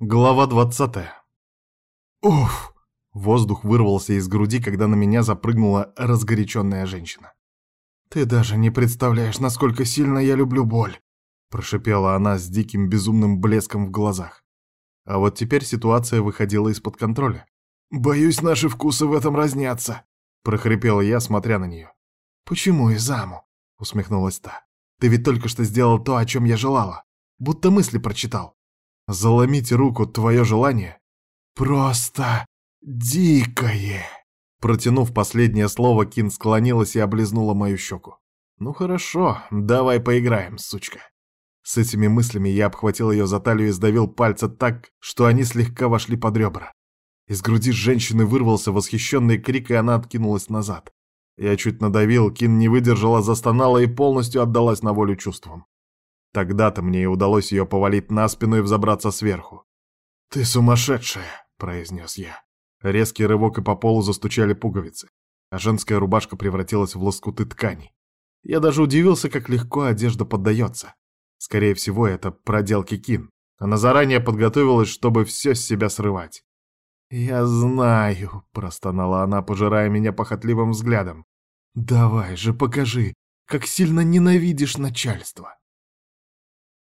Глава двадцатая. Уф! Воздух вырвался из груди, когда на меня запрыгнула разгоряченная женщина. «Ты даже не представляешь, насколько сильно я люблю боль!» Прошипела она с диким безумным блеском в глазах. А вот теперь ситуация выходила из-под контроля. «Боюсь, наши вкусы в этом разнятся!» Прохрипела я, смотря на нее. «Почему Изаму?» — усмехнулась та. «Ты ведь только что сделал то, о чем я желала. Будто мысли прочитал. Заломить руку твое желание? Просто дикое!» Протянув последнее слово, Кин склонилась и облизнула мою щеку. «Ну хорошо, давай поиграем, сучка». С этими мыслями я обхватил ее за талию и сдавил пальцы так, что они слегка вошли под ребра. Из груди женщины вырвался восхищенный крик, и она откинулась назад. Я чуть надавил, Кин не выдержала, застонала и полностью отдалась на волю чувствам. Тогда-то мне и удалось ее повалить на спину и взобраться сверху. «Ты сумасшедшая!» — произнес я. Резкий рывок и по полу застучали пуговицы, а женская рубашка превратилась в лоскуты ткани. Я даже удивился, как легко одежда поддается. Скорее всего, это проделки Кин. Она заранее подготовилась, чтобы все с себя срывать. «Я знаю», — простонала она, пожирая меня похотливым взглядом. «Давай же покажи, как сильно ненавидишь начальство».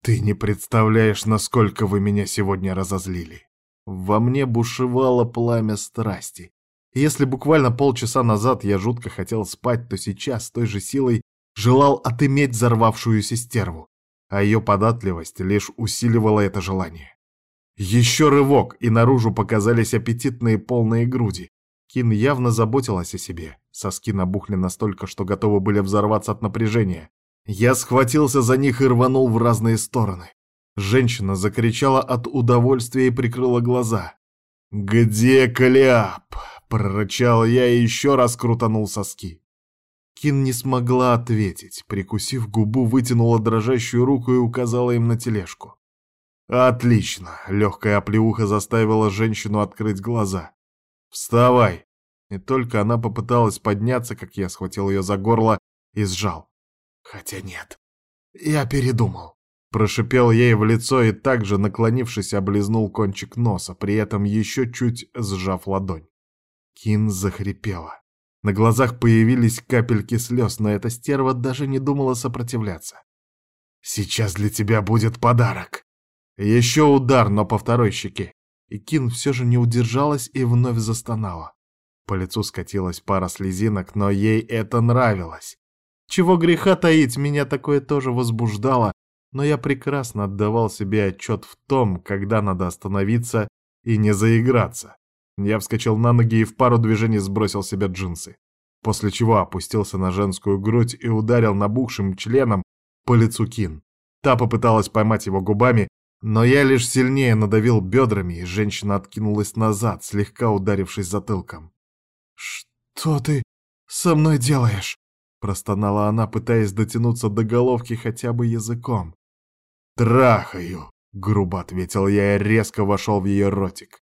«Ты не представляешь, насколько вы меня сегодня разозлили». Во мне бушевало пламя страсти. если буквально полчаса назад я жутко хотел спать, то сейчас с той же силой желал отыметь взорвавшуюся стерву, а ее податливость лишь усиливала это желание. Еще рывок, и наружу показались аппетитные полные груди. Кин явно заботилась о себе. Соски набухли настолько, что готовы были взорваться от напряжения. Я схватился за них и рванул в разные стороны. Женщина закричала от удовольствия и прикрыла глаза. «Где Калиап?» — прорычал я и еще раз крутанул соски. Кин не смогла ответить. Прикусив губу, вытянула дрожащую руку и указала им на тележку. «Отлично!» — легкая оплеуха заставила женщину открыть глаза. «Вставай!» И только она попыталась подняться, как я схватил ее за горло и сжал. Хотя нет, я передумал. Прошипел ей в лицо и также, наклонившись, облизнул кончик носа, при этом еще чуть сжав ладонь. Кин захрипела. На глазах появились капельки слез, но эта стерва даже не думала сопротивляться. «Сейчас для тебя будет подарок!» Еще удар, но по второй щеке. И Кин все же не удержалась и вновь застонала. По лицу скатилась пара слезинок, но ей это нравилось. Чего греха таить, меня такое тоже возбуждало, но я прекрасно отдавал себе отчет в том, когда надо остановиться и не заиграться. Я вскочил на ноги и в пару движений сбросил себе джинсы, после чего опустился на женскую грудь и ударил набухшим членом по лицу Кин. Та попыталась поймать его губами, но я лишь сильнее надавил бедрами, и женщина откинулась назад, слегка ударившись затылком. «Что ты со мной делаешь?» Простонала она, пытаясь дотянуться до головки хотя бы языком. «Трахаю!» — грубо ответил я и резко вошел в ее ротик.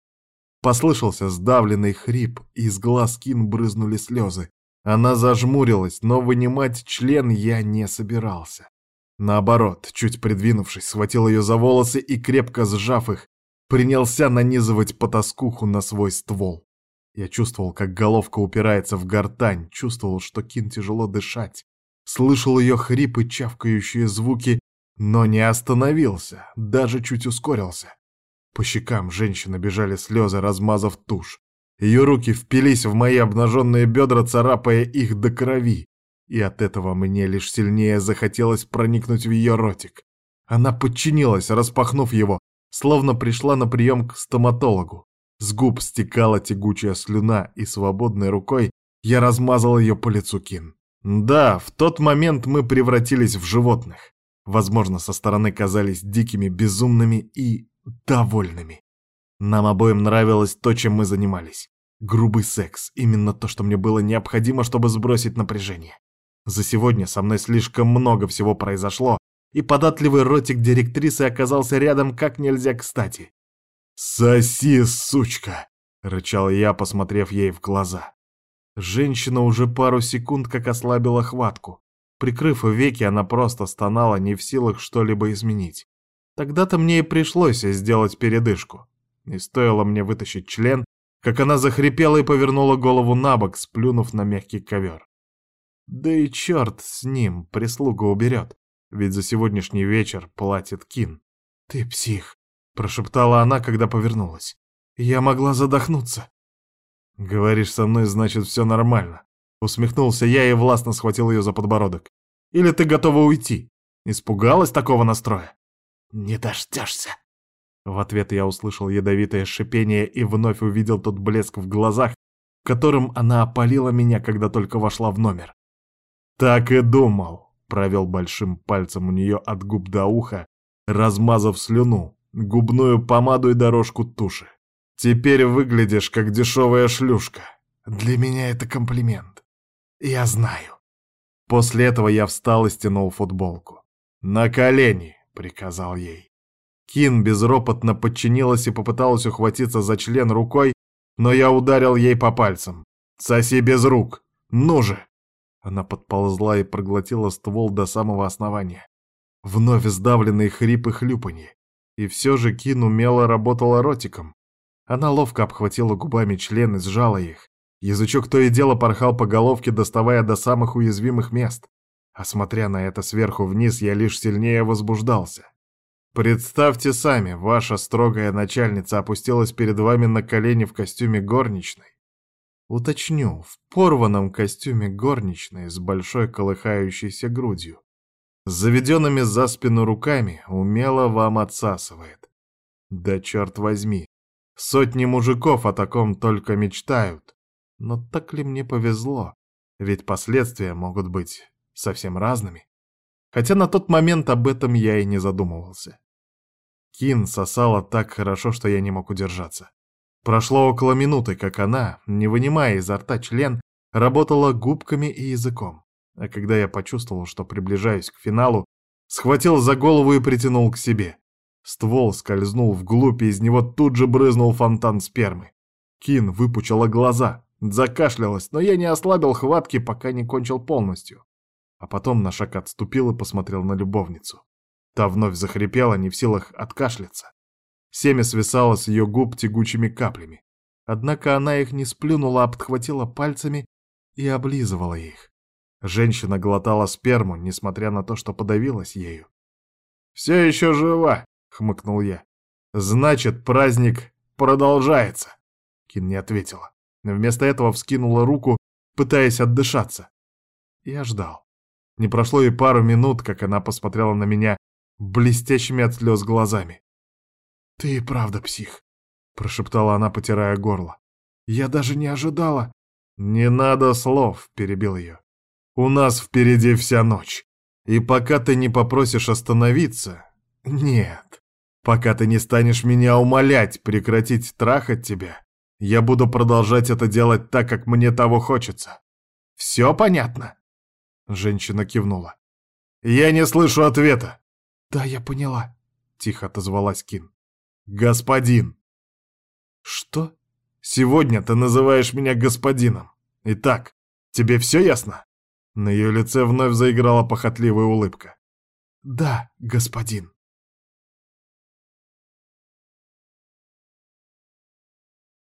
Послышался сдавленный хрип, из глаз Кин брызнули слезы. Она зажмурилась, но вынимать член я не собирался. Наоборот, чуть придвинувшись, схватил ее за волосы и, крепко сжав их, принялся нанизывать потаскуху на свой ствол. Я чувствовал, как головка упирается в гортань, чувствовал, что Кин тяжело дышать, слышал ее хрипы, чавкающие звуки, но не остановился, даже чуть ускорился. По щекам женщины бежали слезы, размазав тушь. Ее руки впились в мои обнаженные бедра, царапая их до крови, и от этого мне лишь сильнее захотелось проникнуть в ее ротик. Она подчинилась, распахнув его, словно пришла на прием к стоматологу. С губ стекала тягучая слюна, и свободной рукой я размазал ее по лицу Кин. Да, в тот момент мы превратились в животных. Возможно, со стороны казались дикими, безумными и довольными. Нам обоим нравилось то, чем мы занимались. Грубый секс — именно то, что мне было необходимо, чтобы сбросить напряжение. За сегодня со мной слишком много всего произошло, и податливый ротик директрисы оказался рядом как нельзя кстати. «Соси, сучка!» — рычал я, посмотрев ей в глаза. Женщина уже пару секунд как ослабила хватку. Прикрыв веки, она просто стонала, не в силах что-либо изменить. Тогда-то мне и пришлось сделать передышку. И стоило мне вытащить член, как она захрипела и повернула голову на бок, сплюнув на мягкий ковер. Да и черт с ним, прислуга уберет, ведь за сегодняшний вечер платит Кин. «Ты псих», — прошептала она, когда повернулась. «Я могла задохнуться». «Говоришь со мной, значит, все нормально», — усмехнулся я и властно схватил ее за подбородок. «Или ты готова уйти? Испугалась такого настроя?» «Не дождешься», в ответ я услышал ядовитое шипение и вновь увидел тот блеск в глазах, которым она опалила меня, когда только вошла в номер. «Так и думал», — провел большим пальцем у нее от губ до уха, размазав слюну, губную помаду и дорожку туши. «Теперь выглядишь, как дешевая шлюшка. Для меня это комплимент. Я знаю». После этого я встал и стянул футболку. «На колени», — приказал ей. Кин безропотно подчинилась и попыталась ухватиться за член рукой, но я ударил ей по пальцам. «Соси без рук! Ну же!» Она подползла и проглотила ствол до самого основания. Вновь сдавленный хрип и хлюпанье. И все же Кин умело работала ротиком. Она ловко обхватила губами член и сжала их. Язычок то и дело порхал по головке, доставая до самых уязвимых мест. А смотря на это сверху вниз, я лишь сильнее возбуждался. Представьте сами, ваша строгая начальница опустилась перед вами на колени в костюме горничной. Уточню, в порванном костюме горничной с большой колыхающейся грудью. С заведенными за спину руками умело вам отсасывает. Да черт возьми, сотни мужиков о таком только мечтают. Но так ли мне повезло? Ведь последствия могут быть совсем разными. Хотя на тот момент об этом я и не задумывался. Кин сосала так хорошо, что я не мог удержаться. Прошло около минуты, как она, не вынимая изо рта член, работала губками и языком. А когда я почувствовал, что приближаюсь к финалу, схватил за голову и притянул к себе. Ствол скользнул вглубь, и из него тут же брызнул фонтан спермы. Кин выпучила глаза, закашлялась, но я не ослабил хватки, пока не кончил полностью. А потом на шаг отступил и посмотрел на любовницу. Та вновь захрипела, не в силах откашляться. Семя свисало с ее губ тягучими каплями. Однако она их не сплюнула, а подхватила пальцами и облизывала их. Женщина глотала сперму, несмотря на то, что подавилась ею. «Все еще жива!» — хмыкнул я. «Значит, праздник продолжается!» Кин не ответила. Вместо этого вскинула руку, пытаясь отдышаться. Я ждал. Не прошло и пару минут, как она посмотрела на меня блестящими от слез глазами. «Ты и правда псих», — прошептала она, потирая горло. «Я даже не ожидала». «Не надо слов», — перебил ее. «У нас впереди вся ночь. И пока ты не попросишь остановиться... Нет. Пока ты не станешь меня умолять прекратить трахать тебя, я буду продолжать это делать так, как мне того хочется. Все понятно?» Женщина кивнула. «Я не слышу ответа. «Да, я поняла», — тихо отозвалась Кин. «Господин!» «Что? Сегодня ты называешь меня господином. Итак, тебе все ясно?» На ее лице вновь заиграла похотливая улыбка. «Да, господин».